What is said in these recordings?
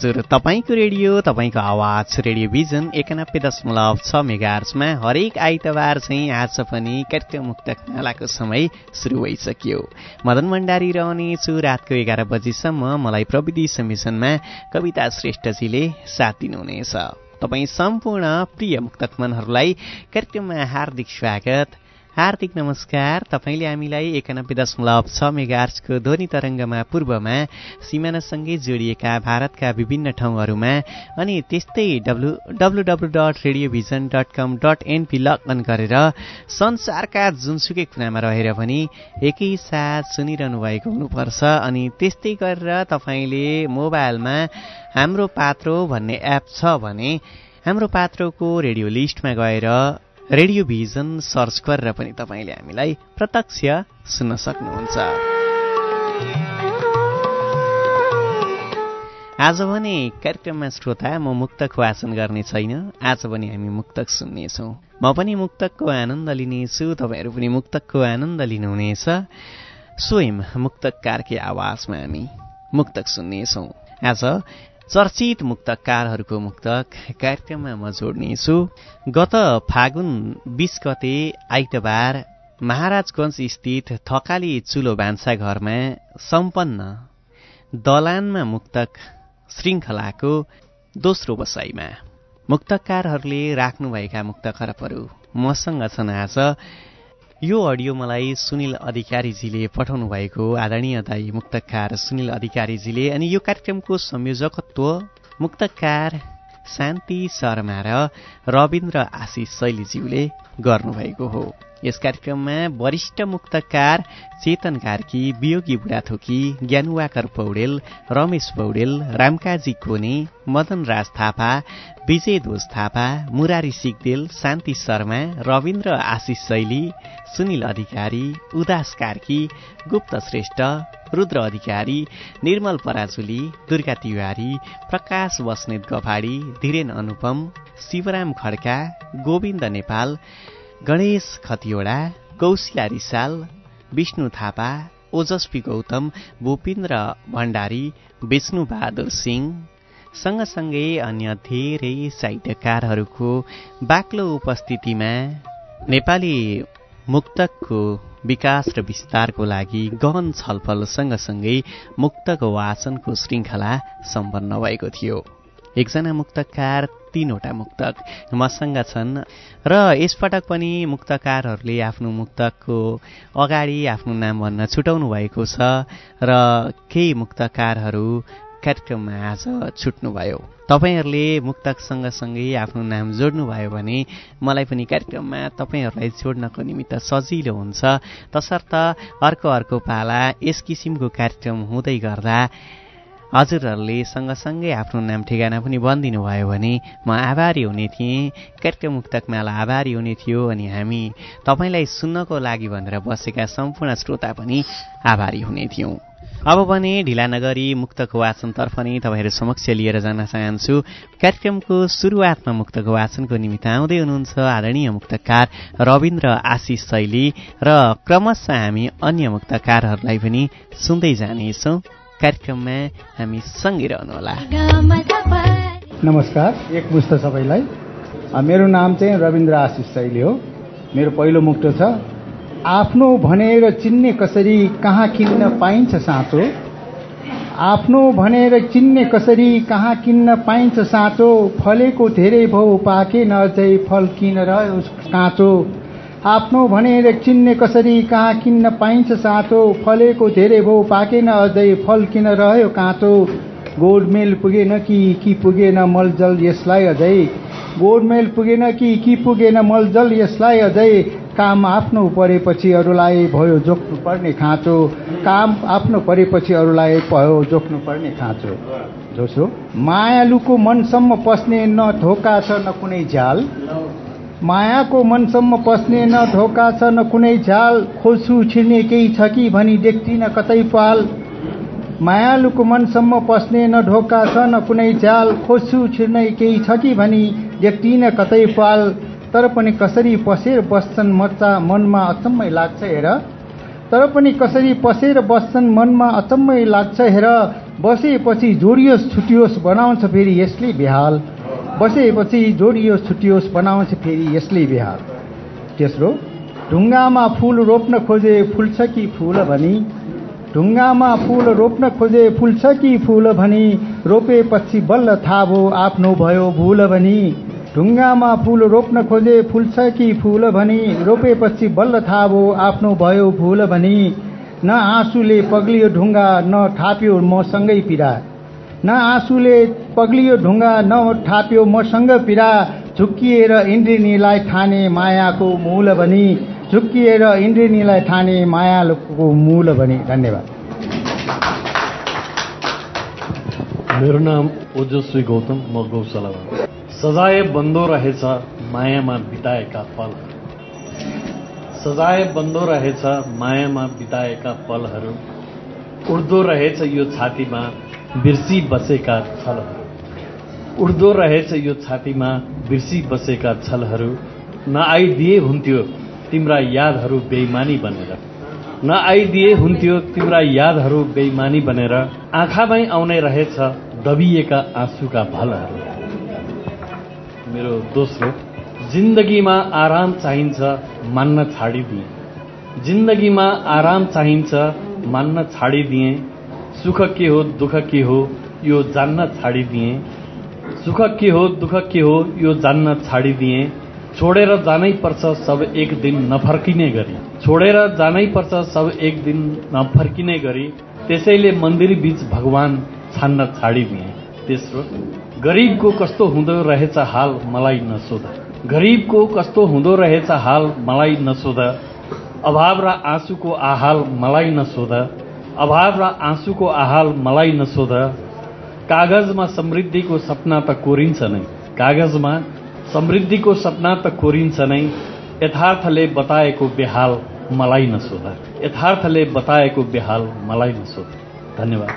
हजुर तपाईँको रेडियो तपाईँको आवाज रेडियो भिजन एकानब्बे दशमलव छ मेगार्समा हरेक आइतबार चाहिँ आज पनि कार्यक्रम मुक्तक मालाको समय सुरु भइसक्यो। मदन भण्डारी रहनेछु। रातको एघार बजीसम्म मलाई प्रविधि समिशनमा कविता श्रेष्ठजीले साथ दिनुहुनेछ। तपाईँ सम्पूर्ण प्रिय मुक्तक मनहरूलाई कार्यक्रममा हार्दिक स्वागत। हार्दिक नमस्कार। तपाईँले हामीलाई एकानब्बे दशमलव छ मेगार्सको ध्वनि तरङ्गमा पूर्वमा सिमानासँगै जोडिएका भारतका विभिन्न ठाउँहरूमा अनि त्यस्तै W W dot radiovision dot com dot NP login गरेर संसारका जुनसुकै कुनामा रहेर पनि एकैसाथ सुनिरहनु भएको हुनुपर्छ। अनि त्यस्तै गरेर तपाईँले मोबाइलमा हाम्रो पात्रो भन्ने एप छ भने हाम्रो पात्रोको रेडियो लिस्टमा गएर रेडियो भिजन सर्च गरेर पनि तपाईँले हामीलाई प्रत्यक्ष सुन्न सक्नुहुन्छ। आज भने कार्यक्रममा श्रोता म मुक्तक वाचन गर्ने छैन। आज पनि हामी मुक्तक सुन्नेछौँ। म पनि मुक्तकको आनन्द लिनेछु। तपाईँहरू पनि मुक्तकको आनन्द लिनुहुनेछ। स्वयं मुक्तकारकै आवाजमा हामी मुक्तक सुन्नेछौँ। आज चर्चित मुक्तकारहरूको मुक्तक कार्यक्रममा म जोड्नेछु गत फागुन बिस गते आइतबार महाराजगञ्ज स्थित थकाली चुलो भान्सा घरमा सम्पन्न दलानमा मुक्तक श्रृङ्खलाको दोस्रो बसाइमा मुक्तकारहरूले राख्नुभएका मुक्त खरबहरू मसँग छन् आज यो अडियो मलाई सुनिल अधिकारीजीले पठाउनु भएको आदरणीय दाई मुक्तकार सुनिल अधिकारीजीले अनि यो कार्यक्रमको संयोजकत्व मुक्तकार शान्ति शर्मा र रविन्द्र आशिष शैलीज्यूले गर्नुभएको हो। यस कार्यक्रममा वरिष्ठ मुक्तकार चेतन कार्की वियोगी बुढाथोकी ज्ञानुवाकर पौडेल रमेश पौडेल रामकाजी कोने मदन राज थापा विजय ध्वज थापा मुरारी सिगदेल शान्ति शर्मा रविन्द्र आशिष शैली सुनिल अधिकारी उदास कार्की गुप्त श्रेष्ठ रुद्र अधिकारी निर्मल पराजुली दुर्गा तिवारी प्रकाश बस्नेत गभाडी धीरेन अनुपम शिवराम खड्का गोविन्द नेपाल गणेश खतिवडा कौशिला रिसाल विष्णु थापा ओजस्वी गौतम भूपेन्द्र भण्डारी विष्णुबहादुर सिंह सँगसँगै अन्य धेरै साहित्यकारहरूको बाक्लो उपस्थितिमा नेपाली मुक्तकको विकास र विस्तारको लागि गहन छलफल सँगसँगै मुक्तक वाचनको श्रृङ्खला सम्पन्न भएको थियो। एकजना मुक्तकार तीनवटा मुक्तक मसँग छन्। र यसपटक पनि मुक्तकारहरूले आफ्नो मुक्तकको अगाडि आफ्नो नाम भन्न छुटाउनु भएको छ र केही मुक्तकारहरू कार्यक्रममा आज छुट्नुभयो। तपाईँहरूले मुक्तक सँगसँगै आफ्नो नाम जोड्नुभयो भने मलाई पनि कार्यक्रममा तपाईँहरूलाई जोड्नको निमित्त सजिलो हुन्छ। तसर्थ अर्को अर्को पाला यस किसिमको कार्यक्रम हुँदै गर्दा हजुरहरूले सँगसँगै आफ्नो नाम ठेगाना पनि बनिदिनु भयो भने म आभारी हुने थिएँ। कार्यक्रम मुक्तकमाला आभारी हुने थियो अनि हामी तपाईँलाई सुन्नको लागि भनेर बसेका सम्पूर्ण श्रोता पनि आभारी हुने थियौँ। अब भने ढिला नगरी मुक्तको वाचनतर्फ नै तपाईँहरू समक्ष लिएर जान चाहन्छु। कार्यक्रमको सुरुवातमा मुक्तको वाचनको निमित्त आउँदै हुनुहुन्छ आदरणीय मुक्तकार रविन्द्र आशिष शैली र क्रमशः हामी अन्य मुक्तकारहरूलाई पनि सुन्दै जानेछौँ। कार्यक्रममा हामी सँगै रहनुहोला नमस्कार एक पुस्त सबैलाई। मेरो नाम चाहिँ रविन्द्र आशिष शैली हो। मेरो पहिलो मुक्तो छ आफ्नो भनेर चिन्ने कसरी कहाँ किन्न पाइन्छ साँचो? आफ्नो भनेर चिन्ने कसरी कहाँ किन्न पाइन्छ साँचो? फलेको धेरै भाउ पाकेन अझै फल किन रह्यो काँचो आफ्नो भनेर चिन्ने कसरी कहाँ किन्न पाइन्छ साँचो? फलेको धेरै भाउ पाकेन अझै फल किन रह्यो काँचो? गोडमेल पुगेन कि कि पुगेन मलजल यसलाई अझै? गोडमेल पुगेन कि कि पुगेन मलजल यसलाई अझै? काम आफ्नो परेपछि अरूलाई भयो जोख्नु पर्ने खाँचो। काम आफ्नो परेपछि अरूलाई भयो जोख्नु पर्ने खाँचो। दोस्रो मायालुको मनसम्म पस्ने न धोका छ न कुनै झ्याल। मायाको मनसम्म पस्ने न धोका छ न कुनै झ्याल खोज्छु छिर्ने केही छ कि भनी देख्दिन कतै पाल। मायालुको मनसम्म पस्ने न ढोका छ न कुनै झ्याल खोज्छु छिर्नै केही छ कि भनी देख्दिन कतै पाल। तर पनि कसरी पसेर बस्छन् मचा मनमा अचम्मै लाग्छ हेर। तर पनि कसरी पसेर बस्छन् मनमा अचम्मै लाग्छ हेर। बसेपछि जोडियोस् छुटियोस् बनाउँछ फेरि यसले बेहाल। बसेपछि जोडियोस् छुटियोस् बनाउँछ फेरि यसले बेहाल तेस्रो ढुङ्गामा फुल रोप्न खोजे फुल्छ कि फुल भनी? ढुङ्गामा फुल रोप्न खोजे फुल्छ कि फुल भनी? रोपेपछि बल्ल थाहा भयो आफ्नो भयो भुल भनी। ढुङ्गामा फुल रोप्न खोजे फुल्छ कि फुल भनी? रोपेपछि बल्ल थाहा भयो आफ्नो भयो भुल भनी। न आँसुले पग्लियो ढुङ्गा न ठाप्यो मसँगै पिरा न आँसुले पग्लियो ढुङ्गा न ठाप्यो मसँग पिरा झुक्किएर इन्द्रिनीलाई ठाने मायाको मूल भनी। झुक्किएर इन्द्रिनीलाई ठाने मायाको मूल भनी। धन्यवाद। मेरो नाम ओजस्वी गौतम म गौशालामा सजाय बन्दो रहेछ मायामा बिताएका पल सजाय बन्दो रहेछ मायामा बिताएका पलहरू उड्दो रहेछ यो छातीमा बिर्सी बसेका छलहरू उड्दो रहेछ यो छातीमा बिर्सी बसेका छलहरू। नआइदिए हुन्थ्यो तिम्रा यादहरू बेइमानी बनेर। नआइदिए हुन्थ्यो तिम्रा यादहरू बेइमानी बनेर। आँखामै आउने रहेछ दबिएका आँसुका भलहरू। मेरो दोस्रो जिन्दगीमा आराम चाहिन्छ मान्न छाडिदिए। जिन्दगीमा आराम चाहिन्छ मान्न छाडिदिए। सुख के हो दुःख के हो यो जान्न छाडिदिए। सुख के हो दुःख के हो यो जान्न छाडिदिए। छोडेर जानै पर्छ सब एक दिन नफर्किने गरी। छोडेर जानै पर्छ सब एक दिन नफर्किने गरी। त्यसैले मन्दिर बीच भगवान छान्न छाडिदिए। तेस्रो गरिबको कस्तो हुँदो रहेछ हाल मलाई नसोध। गरिबको कस्तो हुँदो रहेछ हाल मलाई नसोध। अभाव र आँसुको आहाल मलाई नसोध। अभाव र आँसुको आहाल मलाई नसोध। कागजमा समृद्धिको सपना त कोरिन्छ नै। कागजमा समृद्धिको सपना त कोरिन्छ नै। यथार्थले बताएको बेहाल मलाई नसोध यथार्थले बताएको बेहाल मलाई नसोध धन्यवाद।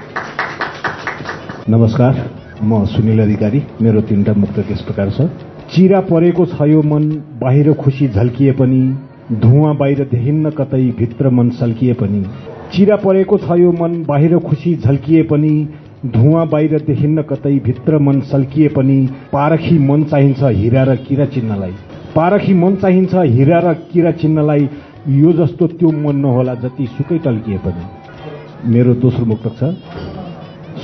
नमस्कार म सुनिल अधिकारी मेरो तिनवटा मुक्त यस प्रकार छ। चिरा परेको छ यो मन बाहिर खुसी झल्किए पनि धुवा बाहिर देखिन्न कतै भित्र मन सल्किए पनि। चिरा परेको छ यो मन बाहिर खुसी झल्किए पनि धुवा बाहिर देखिन्न कतै भित्र मन सल्किए पनि पारखी मन चाहिन्छ हिरा र किरा चिन्हलाई पारखी मन चाहिन्छ हिरा र किरा चिन्हलाई यो जस्तो त्यो मन नहोला जति सुकै टल्किए पनि। मेरो दोस्रो मुक्तक छ।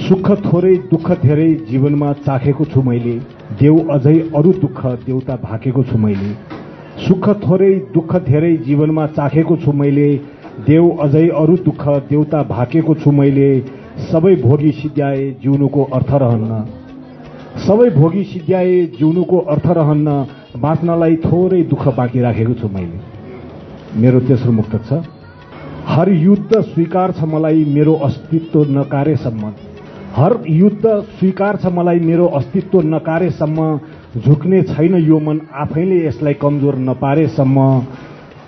सुख थोरै दुःख धेरै जीवनमा चाखेको छु मैले। देउ अझै अरू दुःख देउता भाकेको छु मैले। सुख थोरै दुःख धेरै जीवनमा चाखेको छु मैले। देउ अझै अरू दुःख देउता भाकेको छु मैले। सबै भोगी सिद्ध्याए जिउनुको अर्थ रहन्न। सबै भोगी सिद्ध्याए जिउनुको अर्थ रहन्न बाँच्नलाई थोरै दुःख बाँकी राखेको छु मैले। मेरो तेस्रो मुक्त छ। हर युद्ध स्वीकार छ मलाई मेरो अस्तित्व नकारेसम्म। हर युद्ध स्वीकार छ मलाई मेरो अस्तित्व नकारेसम्म। झुक्ने छैन यो मन आफैले यसलाई कमजोर नपारेसम्म।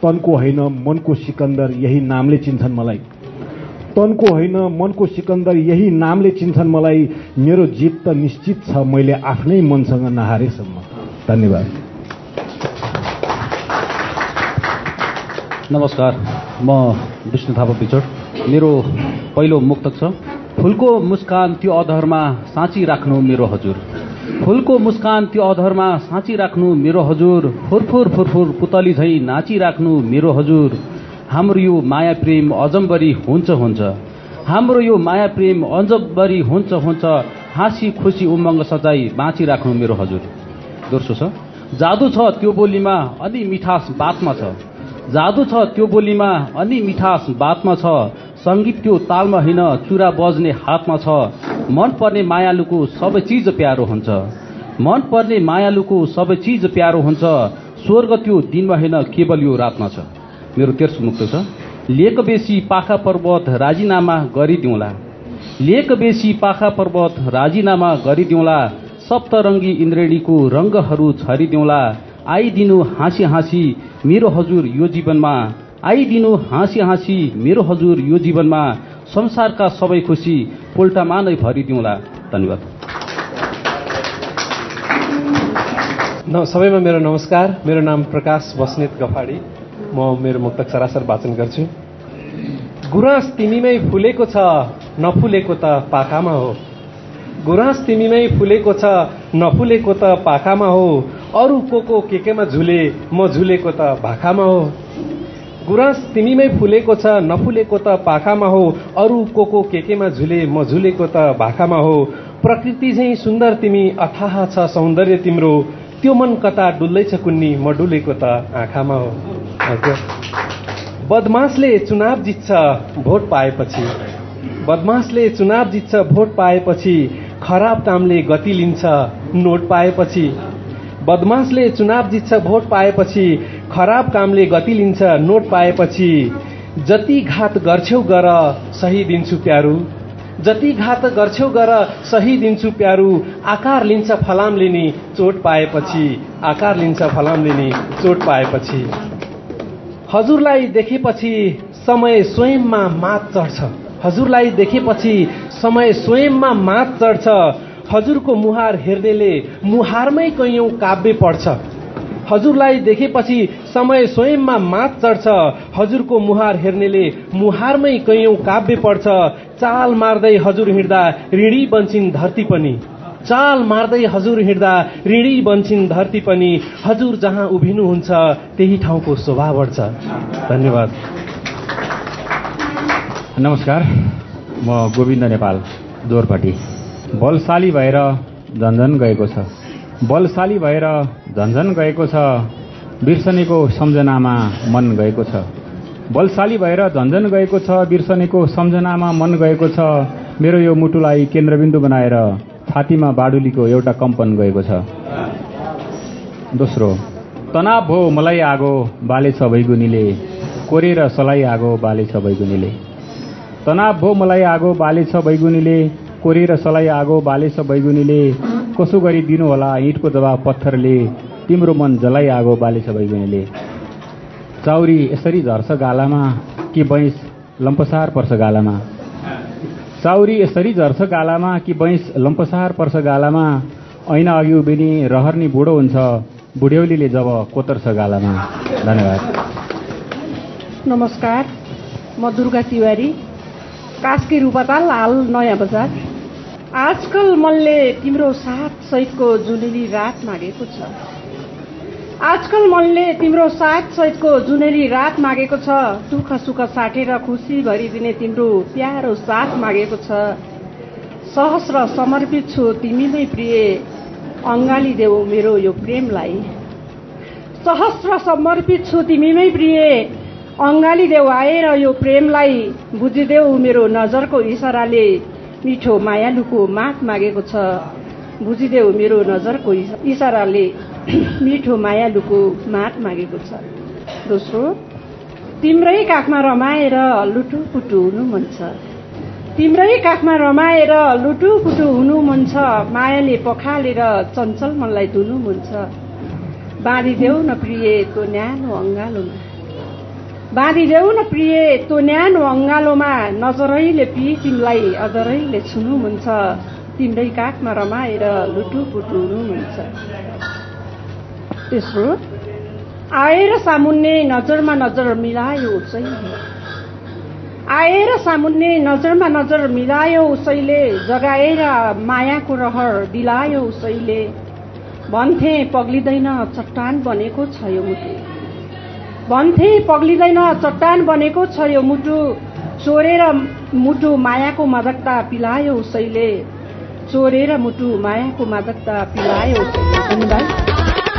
तनको होइन मनको सिकन्दर यही नामले चिन्छन् मलाई। तनको होइन मनको सिकन्दर यही नामले चिन्छन् मलाई। मेरो जित त निश्चित छ मैले आफ्नै मनसँग नहारेसम्म। धन्यवाद। नमस्कार म विष्णु थापा पिचोड मेरो पहिलो मुक्तक छ फुलको मुस्कान त्यो अधरमा साँची राख्नु मेरो हजुर। फुलको मुस्कान त्यो अधरमा साँची राख्नु मेरो हजुर। फुरफुर फुरफुर पुतली झै नाचिराख्नु मेरो हजुर। हाम्रो यो माया प्रेम अजम्बरी हुन्छ हुन्छ। हाम्रो यो माया प्रेम अजम्बरी हुन्छ हुन्छ। हाँसी खुसी उमङ्ग सजाई बाँचिराख्नु मेरो हजुर। दोस्रो छ जादु छ त्यो बोलीमा अनि मिठास बातमा छ। जादु छ त्यो बोलीमा अनि मिठास बातमा छ। सङ्गीत त्यो तालमा होइन चुरा बज्ने हातमा छ। मन पर्ने मायालुको सबै चिज प्यारो हुन्छ। मन पर्ने मायालुको सबै चिज प्यारो हुन्छ। स्वर्ग त्यो दिनमा होइन केवल यो रातमा छ। मेरो तेर्सो मुक्त छ। लेक बेसी पाखा पर्वत राजीनामा गरिदिउँला। लेक बेसी पाखा पर्वत राजीनामा गरिदिउँला। सप्तरङ्गी इन्द्रेणीको रङ्गहरू छरिदिउँला। आइदिनु हाँसी हाँसी मेरो हजुर यो जीवनमा। आइदिनु हाँसी हाँसी मेरो हजुर यो जीवनमा। संसारका सबै खुसी पोल्टामा नै भरिदिउँला। धन्यवाद। सबैमा मेरो नमस्कार। मेरो नाम प्रकाश बस्नेत गफाडी। म मेरो मुक्तक सरासर वाचन गर्छु। गुराँस तिमीमै फुलेको छ नफुलेको त पाखामा हो। गुराँस तिमीमै फुलेको छ नफुलेको त पाखामा हो। अरू को को के केमा झुले म झुलेको त भाखामा हो। गुराँस तिमीमै फुलेको छ नफुलेको त पाखामा हो। अरू को को के केमा झुले म झुलेको त भाखामा हो। प्रकृति झैँ सुन्दर तिमी अथाह छ सौन्दर्य तिम्रो। त्यो मन कता डुल्दैछ कुन्नी? म डुलेको त आँखामा हो। बदमासले चुनाव जित्छ भोट पाएपछि। बदमासले चुनाव जित्छ भोट पाएपछि खराब कामले गति लिन्छ नोट पाएपछि। बदमासले चुनाव जित्छ भोट पाएपछि खराब कामले गति लिन्छ नोट पाएपछि जति घात गर्छौ गर सही दिन्छु प्यारू। जति घात गर्छौ गर सही दिन्छु प्यारू। आकार लिन्छ फलामले नि चोट पाएपछि। आकार लिन्छ फलामले नि चोट पाएपछि। हजुरलाई देखेपछि समय स्वयंमा मात चढ्छ। हजुरलाई देखेपछि समय स्वयंमा मात चढ्छ। हजुरको मुहार हेर्नेले मुहारमै कैयौँ काव्य पढ्छ। हजुरलाई देखेपछि समय स्वयंमा मात चढ्छ। हजुरको मुहार हेर्नेले मुहारमै कैयौँ काव्य पढ्छ। चाल मार्दै हजुर हिँड्दा ऋणी बन्छिन् धरती पनि। चाल मार्दै हजुर हिँड्दा ऋणी बन्छिन् धरती पनि। हजुर जहाँ उभिनुहुन्छ त्यही ठाउँको शोभा बढ्छ धन्यवाद। नमस्कार म गोविन्द नेपाल दोरपट्टि बलशाली भएर झन्झन गएको छ। बलशाली भएर झन्झन गएको छ। बिर्सनेको सम्झनामा मन गएको छ। बलशाली भएर झन्झन गएको छ बिर्सनेको सम्झनामा मन गएको छ। मेरो यो मुटुलाई केन्द्रबिन्दु बनाएर छातीमा बाडुलीको एउटा कम्पन गएको छ। दोस्रो तनाव भो मलाई आगो बाले छ बैगुनीले कोरेर सलाई आगो बाले छ बैगुनीले तनाव भो मलाई आगो बाले छ बैगुनीले कोरेर सलाई आगो बाले छ बैगुनीले कसो गरी दिनु होला इँटको जवाब पत्थरले। तिम्रो मन जलाई आगो बाले छ बैगुनीले चाउरी यसरी झर्छ गालामा? कि बैंस लम्पसार पर्छ गालामा? चाउरी यसरी झर्छ गालामा कि बैंस लम्पसार पर्छ गालामा? ऐना अघि उभिने रहर्नी बुढो हुन्छ बुढ्यौलीले जब कोतर्छ गालामा। धन्यवाद। नमस्कार म दुर्गा तिवारी कास्की रूपताल हाल नयाँ बजार। आजकल मनले तिम्रो साथ सहितको जुनेली रात मागेको छ। आजकल मनले तिम्रो साथ सहितको जुनेली रात मागेको छ। दुःख सुख साटेर खुसी भरिदिने तिम्रो प्यारो साथ मागेको छ। सहस्र समर्पित छु तिमीमै प्रिय। अङ्गाली देऊ मेरो यो प्रेमलाई। सहस्र समर्पित छु तिमीमै प्रिय। अङ्गाली देऊ आएर यो प्रेमलाई। बुझिदेऊ मेरो नजरको इसाराले मिठो मायालुको मात मागेको छ। बुझिदेऊ मेरो नजरको इसाराले मिठो मायालुको मात मागेको छ। दोस्रो तिम्रै काखमा रमाएर लुटुपुटु हुनु मन छ। तिम्रै काखमा रमाएर लुटुपुटु हुनु मन छ। मायाले पखालेर चञ्चल मनलाई धुनु मन छ। बाँधिदेऊ न प्रिय त्यो न्यानो अङ्गालोमा। बाँधिदेऊ न प्रिय त्यो न्यानो अङ्गालोमा नजरैले पि तिमीलाई अजरैले छुनु मन छ। तिम्रै काखमा रमाएर लुटुपुटु हुनु मन छ। तेस्रो आएर सामुन्ने नजरमा नजर मिलायो उसैले। आएर सामुन्ने नजरमा नजर मिलायो उसैले जगाएर मायाको रहर दिलायो उसैले। भन्थे पग्लिँदैन चट्टान बनेको छ यो मुटु। भन्थे पग्लिँदैन चट्टान बनेको छ यो मुटु। चोरेर मुटु मायाको मादकता पिलायो उसैले। चोरेर मुटु मायाको मादकता पिलायो उसैले।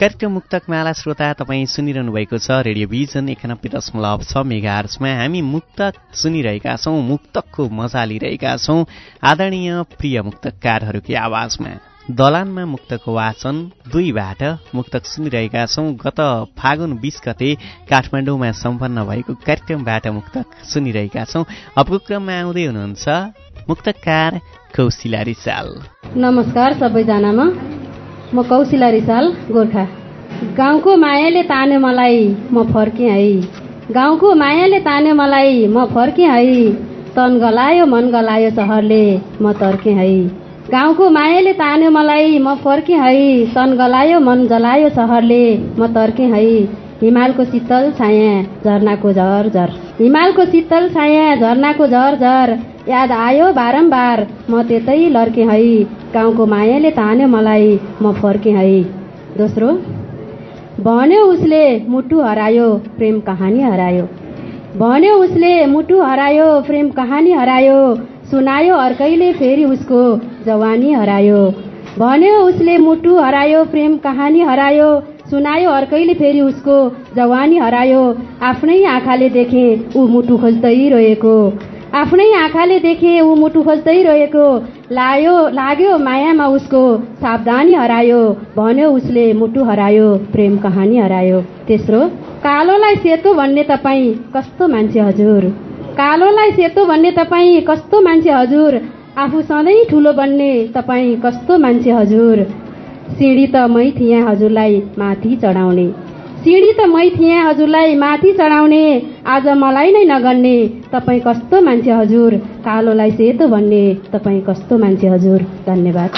कार्यक्रम मुक्तक माला श्रोता तपाईँ सुनिरहनु भएको छ रेडियो भिजन एकानब्बे दशमलव छ मेगा हामी मुक्तक सुनिरहेका छौँ मुक्तकको मजा लिइरहेका छौँ आदरणीय प्रिय मुक्तकारहरूकै आवाजमा। दलानमा मुक्तको वाचन दुईबाट मुक्तक सुनिरहेका छौँ। गत फागुन बिस गते काठमाडौँमा सम्पन्न भएको कार्यक्रमबाट मुक्तक सुनिरहेका छौँ। अबको क्रममा आउँदै हुनुहुन्छ मुक्तकार कौशिला रिसाल नमस्कार सबैजनामा। म कौशिला रिसाल गोर्खा। गाउँको मायाले तान्यो मलाई म फर्केँ है। गाउँको मायाले तान्यो मलाई म फर्केँ है। तन गलायो मन गलायो सहरले म तर्केँ है। गाउँको मायाले तान्यो मलाई म फर्केँ है। तन गलायो मन जलायो सहरले म तर्केँ है। हिमालको शीतल छाया झरनाको झर झर। हिमालको शीतल छाया झरनाको झर झर। याद आयो बारम्बार म त्यतै लर्केँ है। गाउँको मायाले तान्यो मलाई म फर्केँ है। दोस्रो भन्यो उसले मुटु हरायो प्रेम कहानी हरायो। भन्यो उसले मुटु हरायो प्रेम कहानी हरायो। सुनायो अर्कैले फेरि उसको जवानी हरायो। भन्यो उसले मुटु हरायो प्रेम कहानी हरायो। सुनायो अर्कैले फेरि उसको जवानी हरायो। आफ्नै आँखाले देखे ऊ मुटु खोज्दै रहेको आफ्नै आँखाले देखे ऊ मुटु खोज्दै रहेको लायो लाग्यो मायामा उसको सावधानी हरायो। भन्यो उसले मुटु हरायो प्रेम कहानी हरायो। तेस्रो कालोलाई सेतो भन्ने तपाईँ कस्तो मान्छे हजुर? कालोलाई सेतो भन्ने तपाईँ कस्तो मान्छे हजुर? आफू सधैँ ठुलो बन्ने तपाईँ कस्तो मान्छे हजुर? सिँढी त मै थिएँ हजुरलाई माथि चढाउने। सिँढी त मै थिएँ हजुरलाई माथि चढाउने। आज मलाई नै नगर्ने तपाईँ कस्तो मान्छे हजुर? कालोलाई सेतो भन्ने। तपाईँ कस्तो मान्छे हजुर? धन्यवाद।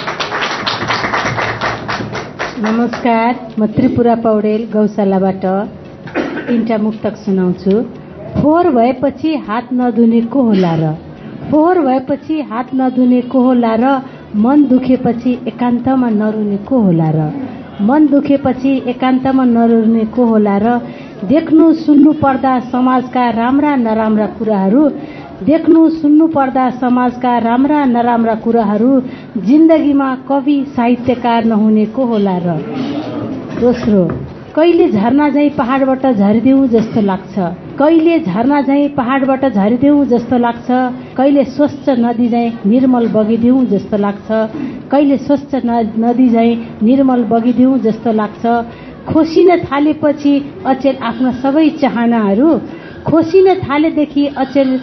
नमस्कार। म त्रिपुरा पौडेल गौशालाबाट तिनवटा मुक्तक सुनाउँछु। फोहोर भएपछि हात नधुने को होला र। फोहोर भएपछि हात नधुने को होला र मन दुखेपछि एकान्तमा नरुने को होला र? मन दुखेपछि एकान्तमा नरुने को होला र? देख्नु सुन्नु पर्दा समाजका राम्रा नराम्रा कुराहरू देख्नु सुन्नु पर्दा समाजका राम्रा नराम्रा कुराहरू जिन्दगीमा कवि साहित्यकार नहुने को होला र? दोस्रो कहिले झरना झै पहाडबाट झरिदेऊ जस्तो लाग्छ? कहिले झरना झै पहाडबाट झरिदेऊ जस्तो लाग्छ? कहिले स्वच्छ नदी झै निर्मल बगिदेऊ जस्तो लाग्छ? कहिले स्वच्छ नदी झै निर्मल बगिदेऊ जस्तो लाग्छ? खोसिन थालेपछि अचेल आफ्ना सबै चाहनाहरू खोसिन थालेदेखि अचेल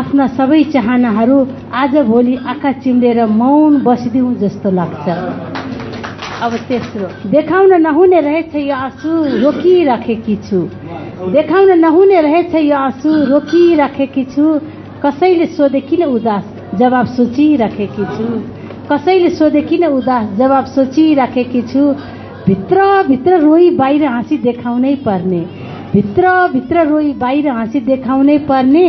आफ्ना सबै चाहनाहरू आज भोलि आँखा चिम्लेर मौन बसिदिउँ जस्तो लाग्छ। अब तेस्रो देखाउन नहुने रहेछ यो आँसु रोकिराखेकी छु। देखाउन नहुने रहेछ यो आँसु रोकिराखेकी छु। कसैले सोधे किन उदास? जवाब सोचिराखेकी छु। कसैले सोधे किन उदास? जवाब सोचिराखेकी छु। भित्रभित्र रोई बाहिर हाँसी देखाउनै पर्ने। भित्रभित्र रोई बाहिर हाँसी देखाउनै पर्ने।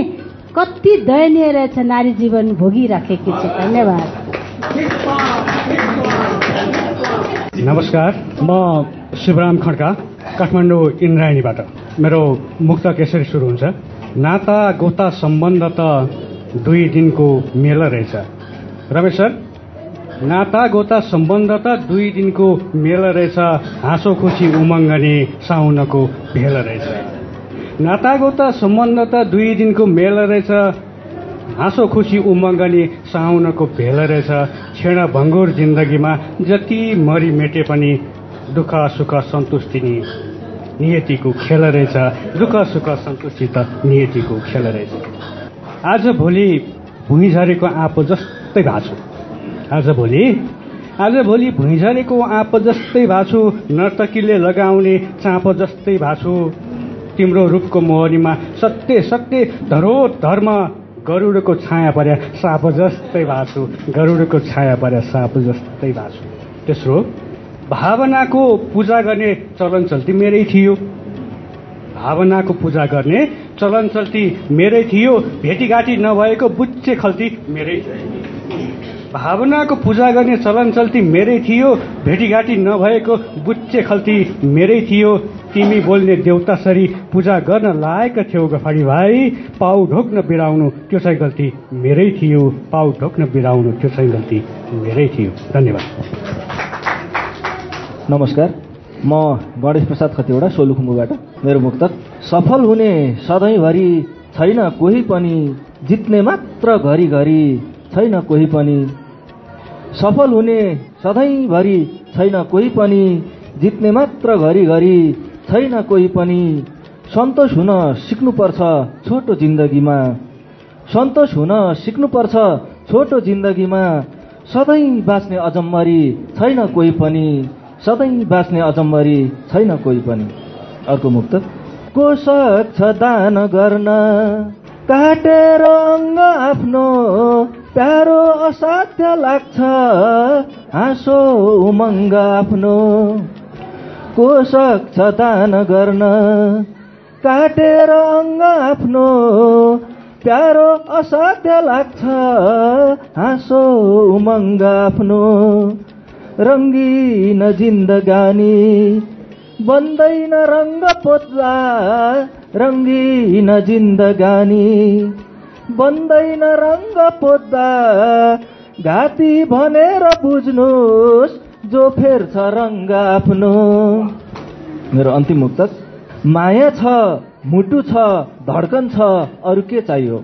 कति दयनीय रहेछ नारी जीवन भोगिराखेकी छु। धन्यवाद। नमस्कार। म शिवराम खड्का काठमाडौँ इन्द्रायणीबाट। मेरो मुक्त यसरी सुरु हुन्छ। नाता गोता सम्बन्ध त दुई दिनको मेल रहेछ। रमेश सर नाता गोता सम्बन्ध त दुई दिनको मेल रहेछ। हाँसो खुसी उमङ्गने साउनको भेल रहेछ। नाता गोता सम्बन्ध त दुई दिनको मेल रहेछ। हाँसो खुसी उमङ्गनी साउनको भेल रहेछ। क्षण भङ्गुर जिन्दगीमा जति मरि मेटे पनि दुःख सुख सन्तुष्टि नि नियतिको खेल रहेछ। दुःख सुख सन्तुष्टि त नियतिको खेल रहेछ। आज भोलि भुइँ झरेको आँप जस्तै छु। आज भोलि आज भोलि भुइँ झरेको आँप जस्तै भएको नर्तकीले लगाउने चाँप जस्तै भएको तिम्रो रूपको मोहनीमा सत्य सत्य धरो धर्म गरुडको छाया पर्या साप जस्तै भएको गरुडको छाया पर्या साप जस्तै भएको तेस्रो भावनाको पूजा गर्ने चलन चल्ती मेरै थियो। भावनाको पूजा गर्ने चलन चल्ती मेरै थियो। भेटीघाटी नभएको बुच्चे खल्ती मेरै भावनाको पूजा गर्ने चलन चल्ती मेरै थियो। भेटीघाटी नभएको बुच्चे खल्ती मेरै थियो। तिमी बोल्ने देउतासरी पूजा गर्न लायक थियौ गफाडी भाइ। पाउ ढोक्न बिराउनु त्यो चाहिँ गल्ती मेरै थियो। पाउ ढोक्न बिराउनु त्यो चाहिँ गल्ती मेरै थियो। धन्यवाद। नमस्कार। म गणेश प्रसाद खतिवडा सोलुखुम्बुबाट मेरो मुक्तक। सफल हुने सधैँभरि छैन कोही पनि जित्ने मात्र घरिघरि छैन कोही पनि। सफल हुने सधैँभरि छैन कोही पनि जित्ने मात्र घरिघरि छैन कोही पनि। सन्तोष हुन सिक्नुपर्छ छोटो जिन्दगीमा। सन्तोष हुन सिक्नुपर्छ छोटो जिन्दगीमा। सधैँ बाँच्ने अजम्मरी छैन कोही पनि। सधैँ बाँच्ने अजम्मरी छैन कोही पनि। अर्को मुक्त। को सक्छ दान गर्न। काटेर अङ्ग आफ्नो। प्यारो असाध्य लाग्छ। हाँसो उमङ्ग आफ्नो। को सक्छ दान गर्न काटेर अङ्ग आफ्नो प्यारो असाध्य लाग्छ हाँसो उमङ्ग आफ्नो। रङ्गिन जिन्दगानी बन्दैन रङ्ग पोत्ला रङ्गिन जिन्दगानी। बन्दैन रङ्ग पोत्दा घाती भनेर बुझ्नुहोस् जो फेर्छ रङ्ग आफ्नो। मेरो अन्तिम मुक्तक माया छ मुटु छ धड्कन छ अरू के चाहियो?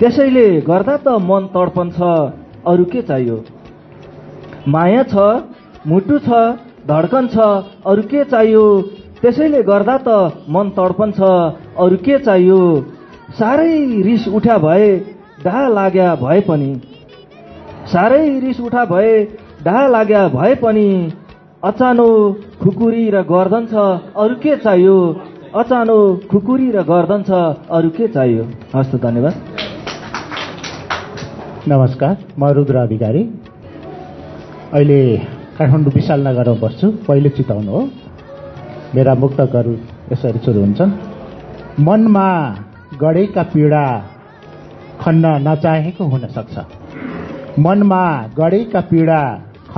त्यसैले गर्दा त मन तडपन छ अरू के चाहियो? माया छ मुटु छ धड्कन छ अरू के चाहियो? त्यसैले गर्दा त मन तडपन छ अरू के चाहियो? साह्रै रिस उठा भए डा लाग्या भए पनि। साह्रै रिस उठा भए डा लाग्या भए पनि अचानो खुकुरी र गर्दन छ अरू के चाहियो? अचानो खुकुरी र गर्दन छ अरू के चाहियो? हस् त धन्यवाद। नमस्कार म रुद्र अधिकारी। अहिले काठमाडौँ विशाल नगरमा बस्छु पहिलो चिताउनु हो। मेरा मुक्तकहरू यसरी सुरु हुन्छन् मनमा गढेका पीडा खन्न नचाहेको हुन सक्छ। मनमा गढेका पीडा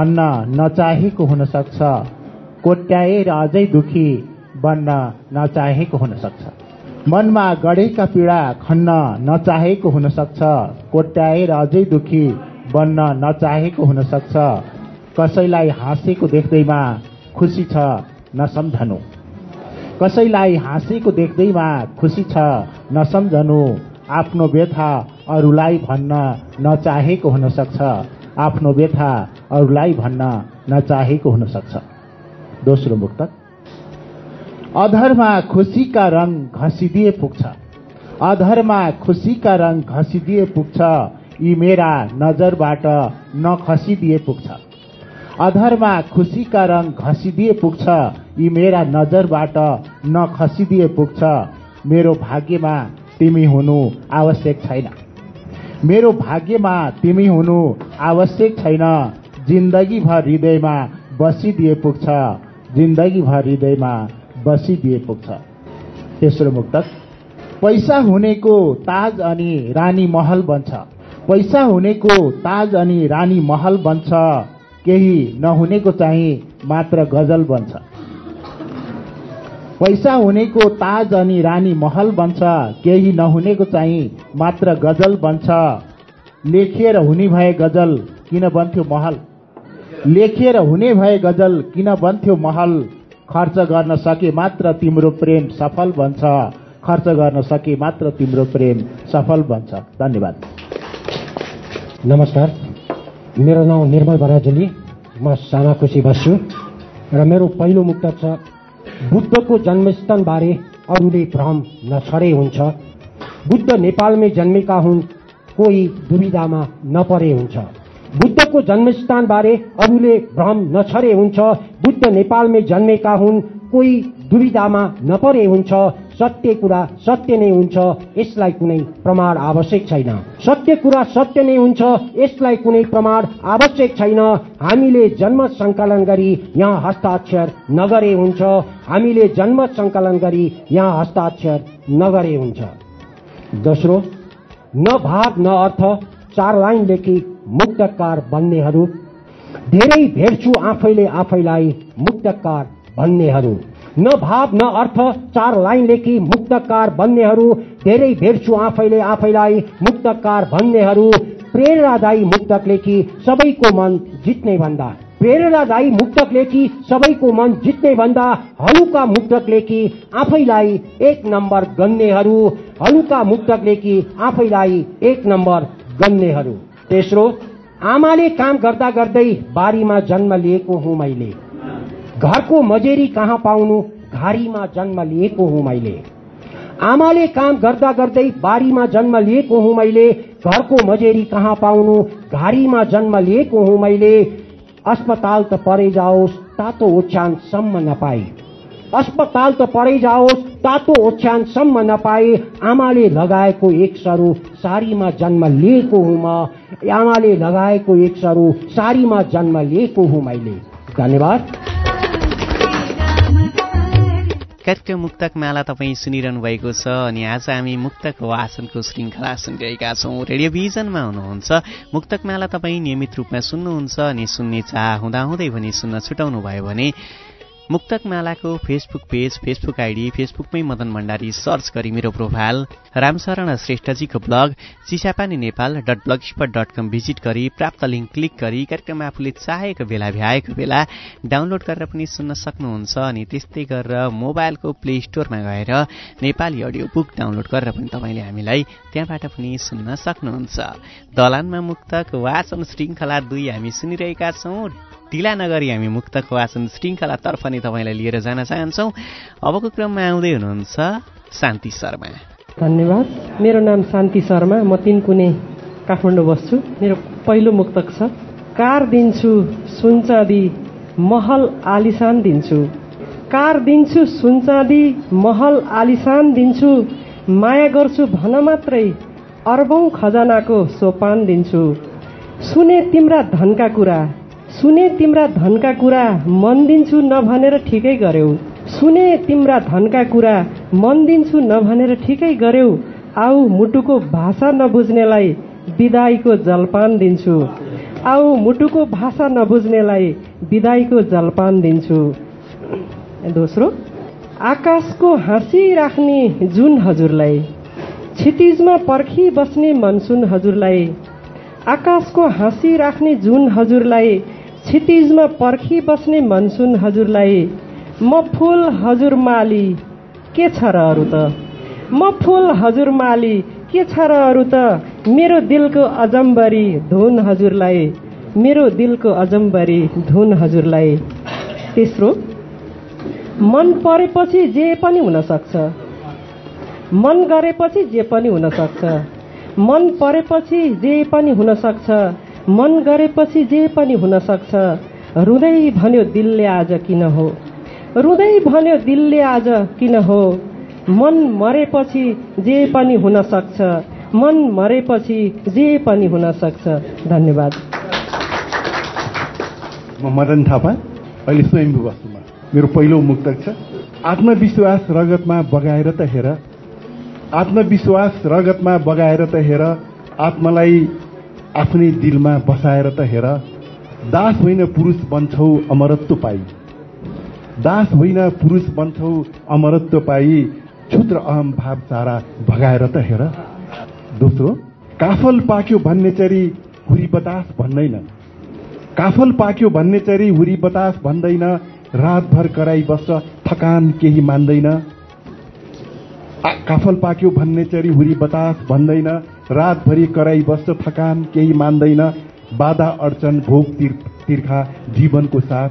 खन्न नचाहेको हुन सक्छ। कोट्याएर अझै दुखी बन्न नचाहेको हुन सक्छ। मनमा गढेका पीडा खन्न नचाहेको हुन सक्छ। कोट्याएर अझै दुखी बन्न नचाहेको हुन सक्छ। कसैलाई हाँसेको देख्दैमा खुसी छ नसम्झनु। कसैलाई हाँसेको देख्दैमा खुसी छ नसम्झनु। आफ्नो व्यथा अरूलाई भन्न नचाहेको हुन सक्छ। आफ्नो व्यथा अरूलाई भन्न नचाहेको हुन सक्छ दोस्रो मुक्तक। अधरमा खुसीका रङ घसिदिए पुग्छ। अधरमा खुसीका रङ घसिदिए पुग्छ। यी मेरा नजरबाट नखसिदिए पुग्छ। अधरमा खुसीका रङ घसिदिए पुग्छ। यी मेरा नजरबाट नखसिदिए पुग्छ। मेरो भाग्यमा तिमी हुनु आवश्यक छैन। मेरो भाग्यमा तिमी हुनु आवश्यक छैन। जिन्दगीभर हृदयमा बसिदिए पुग्छ। जिन्दगीभर हृदयमा बसिदिए पुग्छ। तेस्रो मुक्तक पैसा हुनेको ताज अनि रानी महल बन्छ। पैसा हुनेको ताज अनि रानी महल बन्छ। केही नहुनेको चाहिँ मात्र गजल बन्छ। पैसा हुनेको ताज अनि रानी महल बन्छ। केही नहुनेको चाहिँ मात्र गजल बन्छ। लेखिएर हुने भए गजल किन बन्थ्यो महल? लेखिएर हुने भए गजल किन बन्थ्यो महल? खर्च गर्न सके मात्र तिम्रो प्रेम सफल बन्छ। खर्च गर्न सके मात्र तिम्रो प्रेम सफल बन्छ। धन्यवाद। नमस्कार। मेरो नाउँ निर्मल बराजुली। म सामाखुसी बस्छु। र मेरो पहिलो मुक्त छ बुद्धको जन्मस्थानबारे अरूले भ्रम नछडे हुन्छ। बुद्ध नेपालमै जन्मेका हुन् कोही दुविधामा नपरे हुन्छ। बुद्धको जन्मस्थानबारे अरूले भ्रम नछरे हुन्छ। बुद्ध नेपालमै जन्मेका हुन् कोही दुविधामा नपरे हुन्छ। सत्य कुरा सत्य नै हुन्छ यसलाई कुनै प्रमाण आवश्यक छैन। सत्य कुरा सत्य नै हुन्छ यसलाई कुनै प्रमाण आवश्यक छैन। हामीले जन्म सङ्कलन गरी यहाँ हस्ताक्षर नगरे हुन्छ। हामीले जन्म सङ्कलन गरी यहाँ हस्ताक्षर नगरे हुन्छ। दोस्रो न भाग न अर्थ चार लाइन लेखी मुक्तकार बन्नेहरू धेरै भेट्छु आफैले आफैलाई मुक्तकार भन्नेहरू। न भाव न अर्थ चार लाइन लेखी मुक्तकार बन्नेहरू धेरै भेट्छु आफैले आफैलाई। मुक्तकार भन्नेहरू प्रेरणादायी मुक्तक लेखी सबैको मन जित्ने भन्दा। प्रेरणादायी मुक्तक लेखी सबैको मन जित्ने भन्दा हलुका मुक्तक लेखी आफैलाई एक नम्बर गन्नेहरू। हलुका मुक्तक लेखी आफैलाई एक नम्बर गन्नेहरू। तेस्रो आमाले काम गर्दा गर्दै बारीमा जन्म लिएको हुँ मैले। घरको मजेरी कहाँ पाउनु? घारीमा जन्म लिएको हुँ मैले। आमाले काम गर्दा गर्दै बारीमा जन्म लिएको हुँ मैले। घरको मजेरी कहाँ पाउनु? घारीमा जन्म लिएको हुँ मैले। अस्पताल त परै जाओस् तातो ओछ्यानसम्म नपाए अस्पताल त परै जाओस् तातो ओछ्यानसम्म नपाए आमाले लगाएको एक सरू सारीमा जन्म लिएको हुँ म। आमाले लगाएको एक सरू सारीमा जन्म लिएको हुँ मैले। धन्यवाद। कार्यक्रम मुक्तक माला तपाईँ सुनिरहनु भएको छ अनि आज हामी मुक्तक वाचनको श्रृङ्खला सुनिरहेका छौँ। रेडियोभिजनमा हुनुहुन्छ। मुक्तक माला तपाईँ नियमित रूपमा सुन्नुहुन्छ अनि सुन्ने चाह हुँदाहुँदै पनि सुन्न छुटाउनु भयो भने मुक्तक मालाको फेसबुक पेज फेसबुक आइडी फेसबुकमै मदन भण्डारी सर्च गरी मेरो profile Ramsharan श्रेष्ठजीको blog Chisapani Nepal dot blogspot dot com visit गरी प्राप्त लिङ्क क्लिक गरी कार्यक्रम आफूले चाहेको बेला भ्याएको बेला डाउनलोड गरेर पनि सुन्न सक्नुहुन्छ अनि त्यस्तै गरेर मोबाइलको प्ले स्टोरमा गएर नेपाली अडियो बुक डाउनलोड गरेर पनि तपाईँले हामीलाई त्यहाँबाट पनि सुन्न सक्नुहुन्छ। दलानमा मुक्तक वाचन श्रृङ्खला दुई हामी सुनिरहेका छौँ। ढिला नगरी हामी मुक्तक वाचन श्रृङ्खलातर्फ नै तपाईँलाई लिएर जान चाहन्छौँ। अबको क्रममा आउँदै हुनुहुन्छ शान्ति शर्मा। धन्यवाद। मेरो नाम शान्ति शर्मा। म तिन कुने काठमाडौँ बस्छु। मेरो पहिलो मुक्तक छ। कार दिन्छु सुनचाँदी महल आलिसान दिन्छु। कार दिन्छु सुनचाँदी महल आलिसान दिन्छु। माया गर्छु भन मात्रै अर्बौं खजानाको सोपान दिन्छु। सुने तिम्रा धनका कुरा। सुने तिम्रा धनका कुरा मन दिन्छु नभनेर ठिकै गर्यौ सुने तिम्रा धनका कुरा मन दिन्छु नभनेर ठिकै गर्यौ आऊ मुटुको भाषा नबुझ्नेलाई विदाईको जलपान दिन्छु। आऊ मुटुको भाषा नबुझ्नेलाई विदाईको जलपान दिन्छु। दोस्रो आकाशको हाँसी राख्ने जुन हजुरलाई। क्षितिजमा पर्खी बस्ने मनसुन हजुरलाई। आकाशको हाँसी राख्ने जुन हजुरलाई क्षितिजमा पर्खी बस्ने मनसुन हजुरलाई म फुल हजुर माली के छ र अरू त? म फुल हजुर माली के छ र अरू त? मेरो दिलको अजम्बरी धुन हजुरलाई मेरो दिलको अजम्बरी धुन हजुरलाई। तेस्रो मन परेपछि जे पनि हुन सक्छ। मन गरेपछि जे पनि हुन सक्छ। मन परेपछि जे पनि हुन सक्छ। मन गरेपछि जे पनि हुन सक्छ रुँदै भन्यो दिलले आज किन हो? रुँदै भन्यो दिलले आज किन हो? मन मरेपछि जे पनि हुन सक्छ मन मरेपछि जे पनि हुन सक्छ। धन्यवाद। म मदन थापा अहिले स्वयम्भू वस्तुमा मेरो पहिलो मुक्तक छ। आत्मविश्वास रगतमा बगाएर त हेर। आत्मविश्वास रगतमा बगाएर त हेर। आत्मालाई आफ्नै दिलमा बसाएर त हेर दास होइन पुरुष बन्छौ अमरत्व पाई। दास होइन पुरुष बन्छौ अमरत्व पाई। क्षुद्र अहम भाव सारा भगाएर त हेर। दोस्रो काफल पाक्यो भन्ने चरी हुरी बतास भन्दैन। काफल पाक्यो भन्ने चरी हुरी बतास भन्दैन। रातभर कराई बस्छ थकान केही मान्दैन। काफल पाक्यो भन्ने चरी हुरी बतास भन्दैन। रातभरि कराई बस्छ थकान केही मान्दैन। बाधा अडचन भोग तिर्खा जीवनको साथ।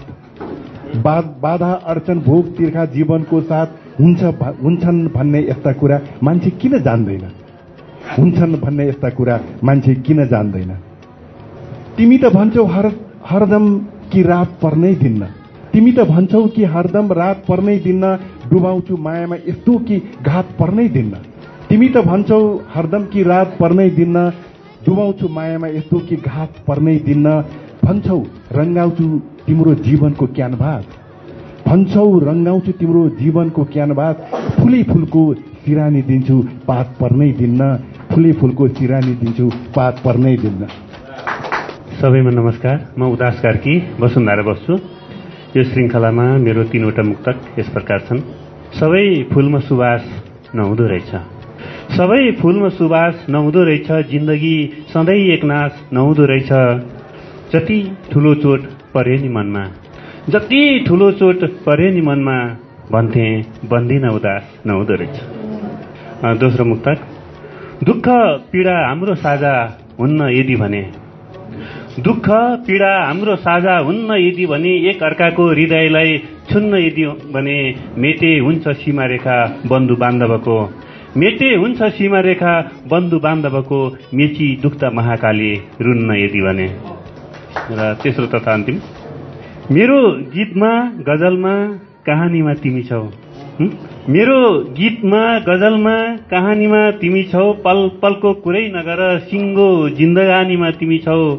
बाधा अडचन भोग तिर्खा जीवनको साथ हुन्छ हुन्छन् भन्ने यस्ता कुरा मान्छे किन जान्दैन? हुन्छन् भन्ने यस्ता कुरा मान्छे किन जान्दैन? तिमी त भन्छौ हर हरदम कि रात पर्नै दिन्न। तिमी त भन्छौ कि हरदम रात पर्नै दिन्न। डुबाउँछु मायामा यस्तो कि घात पर्नै दिन्न। तिमी त भन्छौ हरदम कि रात पर्नै दिन्न। डुबाउँछु मायामा यस्तो कि घात पर्नै दिन्न। भन्छौ रङ्गाउँछु तिम्रो जीवनको क्यानभास। भन्छौ रङ्गाउँछु तिम्रो जीवनको क्यानभास। फुलै फुलको सिरानी दिन्छु पात पर्नै दिन्न। फुलै फुलको सिरानी दिन्छु पात पर्नै दिन्न। सबैमा नमस्कार म उदास कार्की वसुन्धारा बस्छु। यो श्रृङ्खलामा मेरो तीनवटा मुक्तक यस प्रकार छन्। सबै फुलमा सुवास नहुँदो रहेछ। सबै फुलमा सुवास नहुँदो रहेछ जिन्दगी सधैँ एकनाश नहुँदो रहेछ। जति ठुलो चोट परे नि मनमा जति ठुलो चोट परे नि मनमा भन्थे बन्दिन उदास नहुँदो रहेछ। दोस्रो मुक्तक दुःख पीडा हाम्रो साझा हुन्न यदि भने दुःख पीडा हाम्रो साझा हुन्न यदि भने एक अर्काको हृदयलाई छुन्न यदि भने मेटे हुन्छ सीमा रेखा बन्धु बान्धवको मेटे हुन्छ सीमा रेखा बन्धु बान्धवको मेची दुख्दा महाकाली रुन्न यदि भने। र तेस्रो तथा अन्तिम। मेरो गीतमा गजलमा कहानीमा तिमी छौ? मेरो गीतमा गजलमा कहानीमा तिमी छौ। पल पलको कुरै नगर सिङ्गो जिन्दगानीमा तिमी छौ।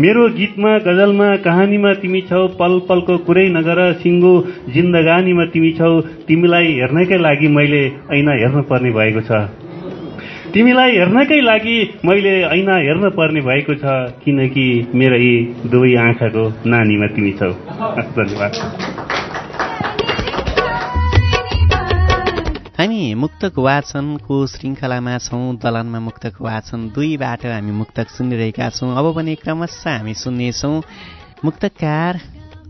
मेरो गीतमा गजलमा कहानीमा तिमी छौ पल पलको कुरै नगर सिङ्गो जिन्दगानीमा तिमी छौ तिमीलाई हेर्नकै लागि मैले ऐना हेर्नु पर्ने भएको छ। तिमीलाई हेर्नकै लागि मैले ऐना हेर्न पर्ने भएको छ किनकि मेरो यी दुवै आँखाको नानीमा तिमी छौ। धन्यवाद। हामी मुक्तक वाचनको श्रृङ्खलामा छौँ दलनमा मुक्तक वाचन दुईबाट हामी मुक्तक सुनिरहेका छौँ। अब पनि क्रमशः हामी सुन्नेछौँ मुक्तकार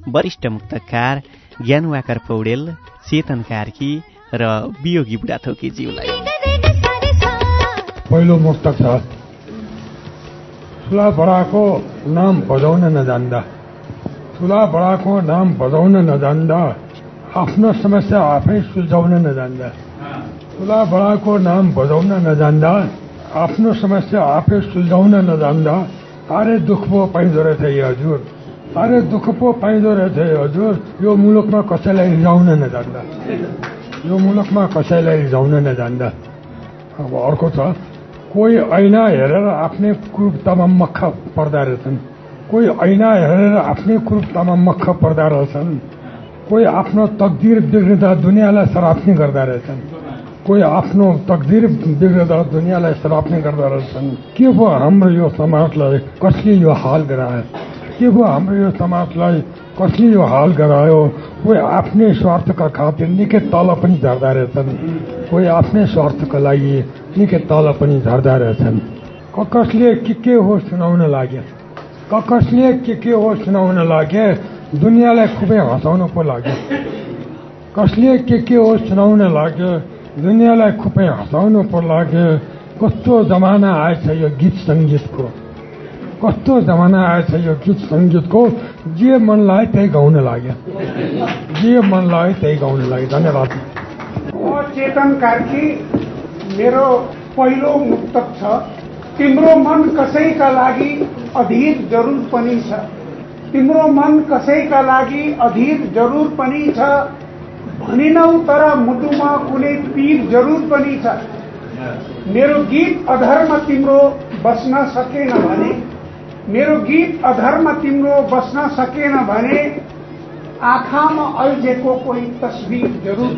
वरिष्ठ मुक्तकार ज्ञानवाकर पौडेल चेतन कार्की र वियोगी बुढाथोकीज्यूलाई। पहिलो मुक्तक छ। ठुला बडाको नाम बजाउन नजान्दा। ठुला बडाको नाम बजाउन नजान्दा। आफ्नो समस्या आफै सुल्झाउन नजान्दा। ठुला बडाको नाम बजाउन नजान्दा आफ्नो समस्या आफै सुल्झाउन नजान्दा अरे दुःख पो पाइँदो रहेछ है हजुर। अरे दुःख पो पाइँदो रहेछ है हजुर। यो मुलुकमा कसैलाई रिझाउन नजान्दा। यो मुलुकमा कसैलाई रिझाउन नजान्दा। अब अर्को छ कोही ऐना हेरेर आफ्नै कुरूपतामा मक्ख पर्दा रहेछन्। कोही ऐना हेरेर आफ्नै कुरूपतामा मक्ख पर्दा रहेछन्। कोही आफ्नो तकदिर बिग्रिँदा दुनियाँलाई सराप्ने गर्दा रहेछन्। कोही आफ्नो तकदिर बिग्रिँदा दुनियाँलाई सराप्ने गर्दा रहेछन् के भयो हाम्रो यो समाजलाई कसले यो हाल गरायो के भयो हाम्रो यो समाजलाई कसले यो हाल गरायो कोही आफ्नै स्वार्थका खातिर निकै तल पनि झर्दा रहेछन् कोही आफ्नै स्वार्थको लागि निकै तल पनि झर्दा रहेछन् क कसले के के हो सुनाउन लागे? क कसले के के हो सुनाउन लागे? दुनियाँलाई खुबै हँसाउन पो लाग्यो कसले के के हो सुनाउन लाग्यो दुनियाँलाई खुबै हँसाउन पो लाग्यो कस्तो जमाना आएछ यो गीत सङ्गीतको कस्तो जमाना आएछ यो गीत सङ्गीतको जे मन लाग्यो त्यही गाउन लाग्यो जे मन लाग्यो त्यही गाउन लाग्यो धन्यवाद म चेतन कार्की मेरो पहिलो मुक्तक छ तिम्रो मन कसैका लागि अधीर जरुर पनि छ तिम्रो मन कसैका लागि अधीर जरुर पनि छ भनिनौ तर मुटुमा कुनै पीर जरुर पनि छ। मेरो गीत अधर्म तिम्रो बस्न सकेन भने मेरो गीत अधर्म तिम्रो बस्न सकेन भने आँखामा अल्झेको कोही तस्बिर जरुर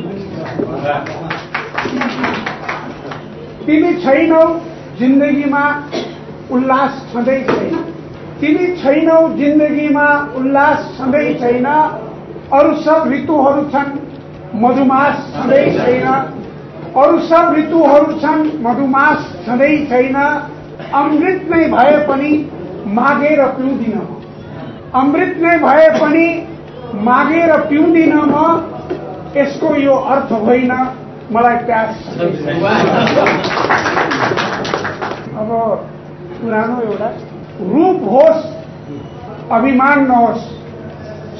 तिमी छैनौ जिन्दगीमा उल्लास छँदै छैन। तिमी छैनौ जिन्दगीमा उल्लास छँदै छैन। अरू सब ऋतुहरू छन्। मधुमास छँदै छैन। अरू सब ऋतुहरू छन् मधुमास छँदै छैन। अमृत नै भए पनि मागेर पिउँदिन म। अमृत नै भए पनि मागेर पिउँदिन म। यसको यो अर्थ होइन मलाई प्यास अब पुरानो एउटा रूप होस् अभिमान नहोस्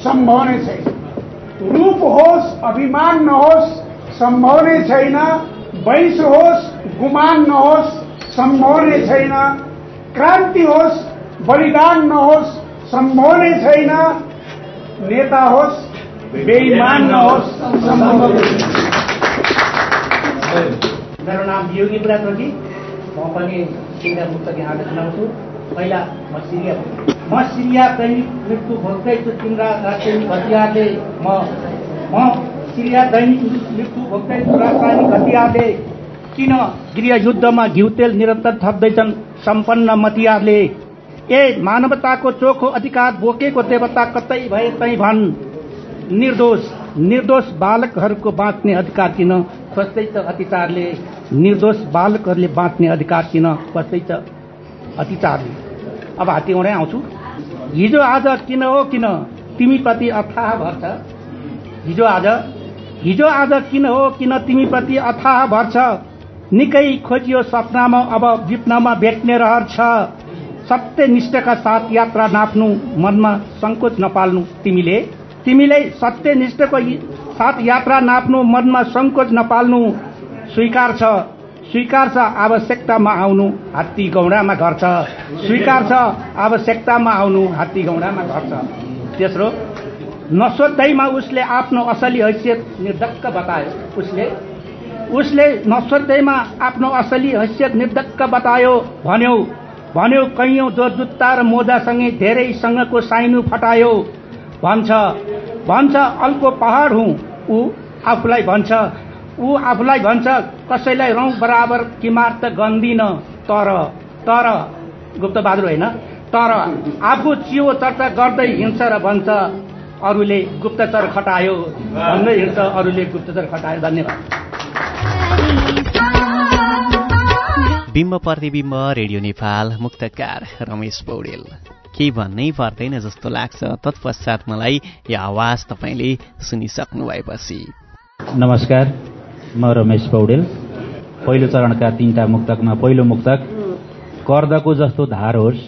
सम्भव नै छैन। रूप होस् अभिमान नहोस् सम्भव नै छैन वैश होस् गुमान नहोस् सम्भव नै छैन क्रान्ति होस् बलिदान नहोस् सम्भव नै छैन नेता होस् बेइमान नहोस् सम्भव नै छैन। मेरो नाम योगी बुढाथोकी म पनि सिङ्गा मुक्त यहाँले सुनाउँछु पहिला म सिरिया म सिरिया दैनिक मृत्यु भोग्दैछु तिम्रा रासायनिक हतियारले म म सिरिया दैनिक मृत्यु भोग्दैछु रासायनिक हतियारले किन गृह युद्धमा घिउ तेल निरन्तर थप्दैछन्? सम्पन्न मतियारले। ए मानवताको चोखो अधिकार बोकेको देवता कतै भए तै भन्? निर्दोष। निर्दोष बालकहरूको बाँच्ने अधिकार किन? खोज्दै छ अतिचारले निर्दोष बालकहरूले बाँच्ने अधिकार किन? खोज्दै छ अतिचारले अब हात्ती उडै आउँछु। हिजो आज किन हो किन? तिमीप्रति अथाह भर्छ। हिजो आज हिजो आज किन हो किन तिमीप्रति अथाह भर्छ? निकै खोजियो सपनामा अब जित्नमा भेट्ने रहर छ। सत्यनिष्ठका साथ यात्रा नाप्नु मनमा सङ्कोच नपाल्नु तिमीले। तिमीले सत्यनिष्ठको साथ यात्रा नाप्नु मनमा सङ्कोच नपाल्नु स्वीकार छ। स्वीकार छ आवश्यकतामा आउनु हात्ती गौडामा घर छ स्वीकार छ आवश्यकतामा आउनु हात्ती गौडामा घर छ तेस्रो नसोद्धैमा उसले आफ्नो असली हैसियत निर्धक्क बतायो। उसले उसले नसोद्धैमा आफ्नो असली हैसियत निर्धक्क बतायो। भन्यो भन्यो कैयौँ जो जुत्ता र मोजासँगै धेरैसँगको साइनु फटायो। भन्छ भन्छ अल्को पहाड हुँ ऊ आफूलाई भन्छ ऊ आफूलाई भन्छ कसैलाई रौँ बराबर किमार त गन्दिन तर तर गुप्तबहादुर होइन तर आफू चियो चर्चा गर्दै हिँड्छ र भन्छ अरूले गुप्तचर खटायो भन्दै हिँड्छ अरूले गुप्तचर खटायो धन्यवाद। बिम्ब प्रतिबिम्ब रेडियो नेपाल मुक्तकार रमेश पौडेल। केही भन्नै पर्दैन जस्तो लाग्छ तत्पश्चात मलाई यो आवाज तपाईँले सुनिसक्नु भएपछि नमस्कार। म रमेश पौडेल। पहिलो चरणका तिनवटा मुक्तकमा पहिलो मुक्तक कर्दको जस्तो धार होस्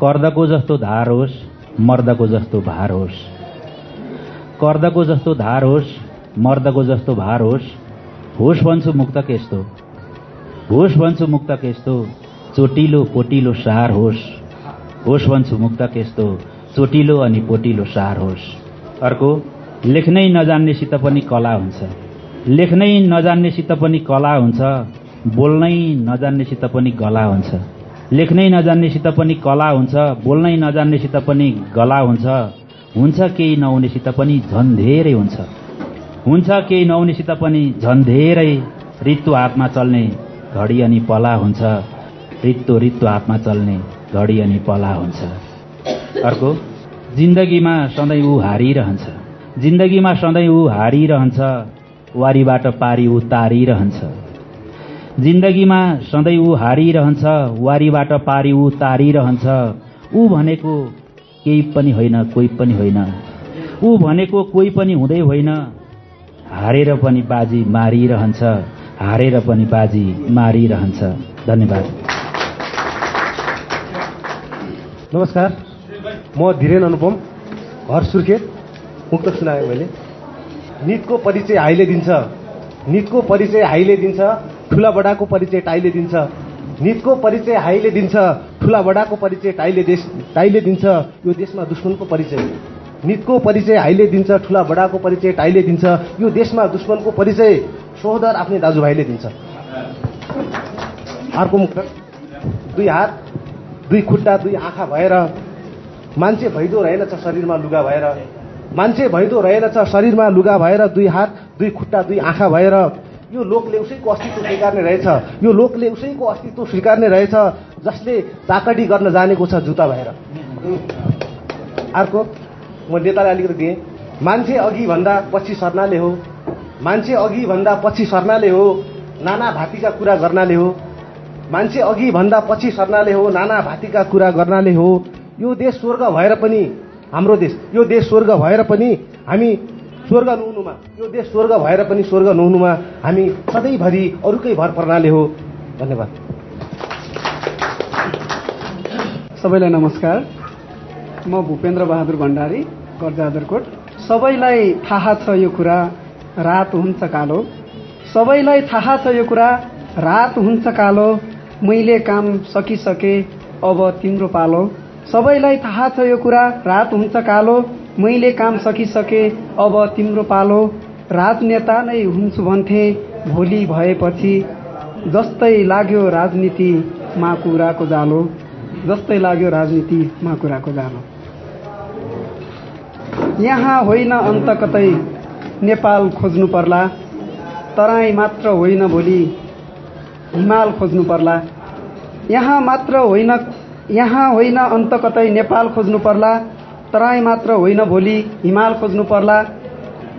कर्दको जस्तो धार होस् मर्दको जस्तो भार होस्। कर्दको जस्तो धार होस् मर्दको जस्तो भार होस् होस् भन्छु मुक्तक यस्तो। होस् भन्छु मुक्तक यस्तो चोटिलो पोटिलो सार होस्। होस् भन्छु मुक्तक यस्तो चोटिलो अनि पोटिलो सार होस्। अर्को लेख्नै नजान्नेसित पनि कला हुन्छ। लेख्नै नजान्नेसित पनि कला हुन्छ बोल्नै नजान्नेसित पनि गला हुन्छ। लेख्नै नजान्नेसित पनि कला हुन्छ बोल्नै नजान्नेसित पनि गला हुन्छ। हुन्छ केही नहुनेसित पनि झन् धेरै हुन्छ। हुन्छ केही नहुनेसित पनि झन् धेरै। ऋतु हातमा चल्ने घडी अनि पला हुन्छ। रित्तो रित्तो हातमा चल्ने घडी अनि पला हुन्छ। अर्को जिन्दगीमा सधैँ ऊ हारिरहन्छ। जिन्दगीमा सधैँ ऊ हारिरहन्छ। वारीबाट पारी ऊ तारिरहन्छ। जिन्दगीमा सधैँ ऊ हारिरहन्छ वारीबाट पारी ऊ तारिरहन्छ। ऊ भनेको केही पनि होइन कोही पनि होइन। ऊ भनेको कोही पनि हुँदै होइन। हारेर पनि बाजी मारिरहन्छ। हारेर पनि बाजी मारिरहन्छ। धन्यवाद। नमस्कार। म धीरेन अनुपम घर सुर्खेत मुक्त सुनाएँ मैले। नितको परिचय हाइले दिन्छ। नितको परिचय हाइले दिन्छ ठुला बडाको परिचय टाइले दिन्छ। नितको परिचय हाइले दिन्छ ठुला बडाको परिचय टाइले देश टाइले दिन्छ। यो देशमा दुश्मनको परिचय नितको परिचय हाइले दिन्छ ठुला बडाको परिचय टाइले दिन्छ। यो देशमा दुश्मनको परिचय सोहदर आफ्नै दाजुभाइले दिन्छ। अर्को मुक्त दुई हात दुई खुट्टा दुई आँखा भएर मान्छे भैदो रहेनछ शरीरमा लुगा भएर। मान्छे भैदो रहेनछ शरीरमा लुगा भएर दुई हात दुई खुट्टा दुई आँखा भएर यो लोकले उसैको अस्तित्व स्वीकार्ने रहेछ। यो लोकले उसैको अस्तित्व स्वीकार्ने रहेछ जसले चाकडी गर्न जानेको छ जुत्ता भएर। अर्को म नेतालाई अलिकति दिएँ। मान्छे अघि भन्दा पछि सर्नाले हो। मान्छे अघि भन्दा पछि सर्नाले हो। नाना भातीका कुरा गर्नाले हो। मान्छे अघि भन्दा पछि सर्नाले हो। नाना भातीका कुरा गर्नाले हो। यो देश स्वर्ग भएर पनि हाम्रो देश। यो देश स्वर्ग भएर पनि हामी स्वर्ग नहुनुमा यो देश स्वर्ग भएर पनि स्वर्ग नहुनुमा हामी सधैँभरि अरूकै भर पर्नाले हो। धन्यवाद। सबैलाई नमस्कार। म भूपेन्द्र बहादुर भण्डारी गर्जादरकोट सबैलाई थाहा छ यो कुरा रात हुन्छ कालो। सबैलाई थाहा छ यो कुरा रात हुन्छ कालो। मैले काम सकिसके अब तिम्रो पालो। सबैलाई थाहा छ यो कुरा। रात हुन्छ कालो मैले काम सकिसके अब तिम्रो पालो। राजनेता नै हुन्छु भन्थे भोलि भएपछि। जस्तै लाग्यो राजनीतिमा कुराको जालो। जस्तै लाग्यो राजनीतिमा कुराको जालो। यहाँ होइन अन्त कतै नेपाल खोज्नु पर्ला। तराई मात्र होइन भोलि। हिमाल खोज्नु पर्ला। यहाँ मात्र होइन यहाँ होइन अन्त कतै नेपाल खोज्नु पर्ला तराई मात्र होइन भोलि हिमाल खोज्नु पर्ला।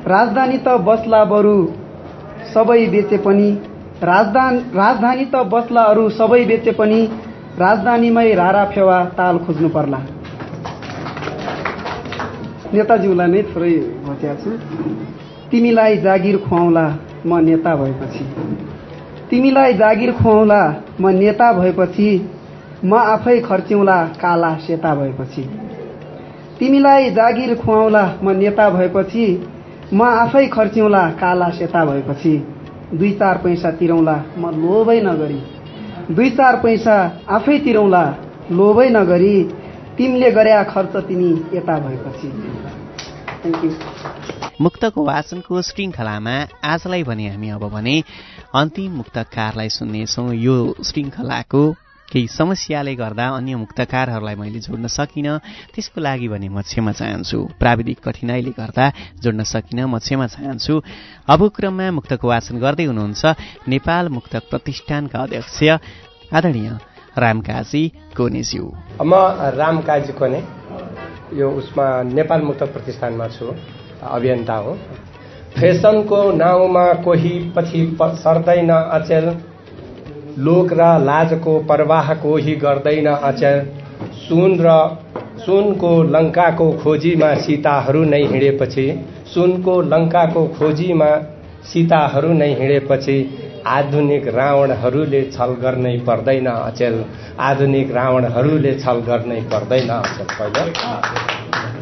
राजधानी त बस्ला बरु सबै बेचे पनि राजधान राजधानी त बस्ला अरू सबै बेचे पनि राजधानीमै रारा फेवा ताल खोज्नु पर्ला। नेताज्यूलाई नै थोरै भच्याएको छु। तिमीलाई जागिर खुवाउला म नेता भएपछि। तिमीलाई जागिर खुवाउला म नेता भएपछि म आफै खर्च्यौला काला सेता भएपछि। तिमीलाई जागिर खुवाउला म नेता भएपछि म आफै खर्च्यौला काला सेता भएपछि। दुई चार पैसा तिरौला म लोभै नगरी। दुई चार पैसा आफै तिरौला लोभै नगरी। तिमीले गर्या खर्च तिमी यता भएपछि। थ्याङ्क यू मुक्तको वाचनको श्रृङ्खलामा आजलाई भने हामी अब भने अन्तिम मुक्तकारलाई सुन्नेछौँ। यो श्रृङ्खलाको केही समस्याले गर्दा अन्य मुक्तकारहरूलाई मैले जोड्न सकिनँ त्यसको लागि भने म क्षमा चाहन्छु। प्राविधिक कठिनाइले गर्दा जोड्न सकिनँ म क्षमा चाहन्छु। अब क्रममा मुक्तको वाचन गर्दै हुनुहुन्छ नेपाल मुक्तक प्रतिष्ठानका अध्यक्ष आदरणीय रामकाजी कोनेज्यू। म रामकाजी कोने यो उसमा नेपाल मुक्तक प्रतिष्ठानमा छु अभियन्ता हो। फेसनको नाउँमा कोही पछि सर्दैन अचेल। लोक र लाजको प्रवाह कोही गर्दैन अचेल सुन र सुनको लङ्काको खोजीमा सीताहरू नै हिँडेपछि सुनको लङ्काको खोजीमा सीताहरू नै हिँडेपछि आधुनिक रावणहरूले छल गर्नै पर्दैन अचेल आधुनिक रावणहरूले छल गर्नै पर्दैन अचेल पहिला।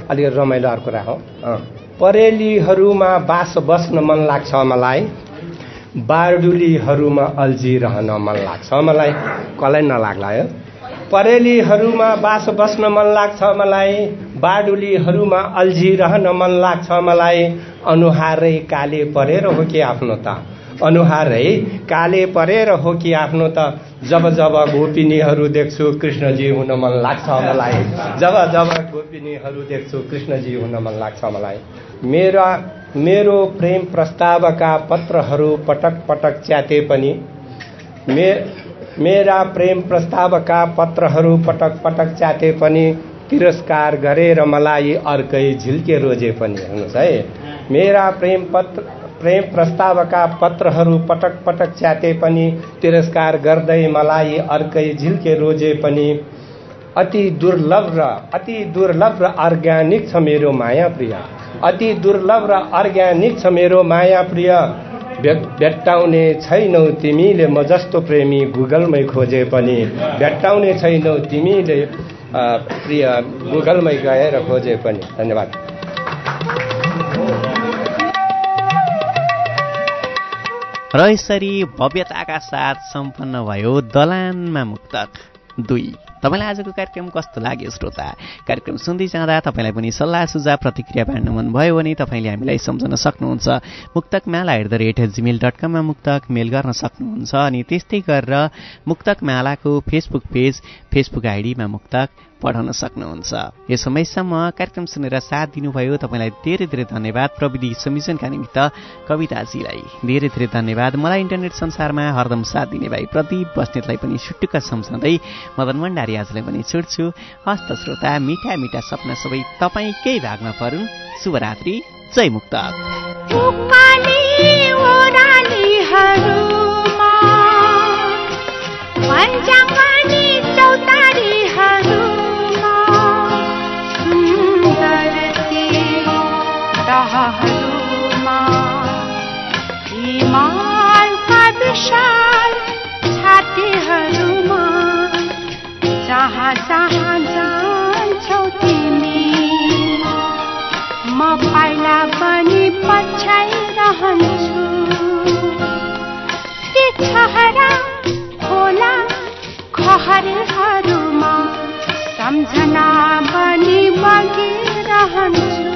अलिकति रमाइलो अर्को हो परेलीहरूमा बास बस्न मन लाग्छ मलाई। बारडुलीहरूमा अल्झिरहन मन लाग्छ। मलाई कसलाई नलाग्ला है? परेलीहरूमा बास बस्न मन लाग्छ मलाई। बाडुलीहरूमा अल्झिरहन मन लाग्छ मलाई। अनुहारै काले परेर हो कि आफ्नो त? अनुहारै काले परेर हो कि आफ्नो त? जब जब गोपिनीहरू देख्छु कृष्णजी हुन मन लाग्छ मलाई। जब जब गोपिनीहरू देख्छु कृष्णजी हुन मन लाग्छ मलाई। मेरा मेरो प्रेम प्रस्तावका पत्रहरू पटक पटक च्याते पनि। मे मेरा प्रेम प्रस्तावका पत्रहरू पटक पटक च्याते पनि तिरस्कार गरेर मलाई अर्कै झिल्के रोजे पनि हेर्नुहोस् है। मेरा प्रेम पत्र प्रेम प्रस्तावका पत्रहरू पटक पटक च्याते पनि तिरस्कार गर्दै मलाई अर्कै झिल्के रोजे पनि। अति दुर्लभ र अति दुर्लभ र अर्ग्यानिक छ मेरो माया प्रिय। अति दुर्लभ र अर्ग्यानिक छ मेरो माया प्रिय। भेट्टाउने छैनौ तिमीले म जस्तो प्रेमी गुगलमै खोजे पनि। भेट्टाउने छैनौ तिमीले प्रिय गुगलमै गएर खोजे पनि। धन्यवाद। र यसरी भव्यताका साथ सम्पन्न भयो दलानमा मुक्तक दुई। तपाईँलाई आजको कार्यक्रम कस्तो लाग्यो श्रोता? कार्यक्रम सुन्दै जाँदा तपाईँलाई पनि सल्लाह सुझाव प्रतिक्रिया बाँड्नु मन भयो भने तपाईँले हामीलाई सम्झन सक्नुहुन्छ। Muktak Mala at the rate Gmail dot कममा मुक्तक मेल गर्न सक्नुहुन्छ अनि त्यस्तै गरेर मुक्तक मालाको फेसबुक पेज फेसबुक आइडीमा मुक्तक पढाउन सक्नुहुन्छ। यो समयसम्म कार्यक्रम सुनेर साथ दिनुभयो तपाईँलाई धेरै धेरै धन्यवाद। प्रविधि संयोजनका निमित्त कविताजीलाई धेरै धेरै धन्यवाद। मलाई इन्टरनेट संसारमा हरदम साथ दिने भाइ प्रदीप बस्नेतलाई पनि सुटुक्क सम्झँदै मदन भण्डारी आजलाई पनि छुट्छु। हस्त श्रोता मिठा मिठा सपना सबै तपाईँकै भागमा परुन्। शुभरात्रि जय मुक्त। कहाँ जहाँ जान्छौ तिमी म पाइला पनि पछाइ रहन्छु ती छहरा खोला खहरहरूमा सम्झना पनि बगिरहन्छु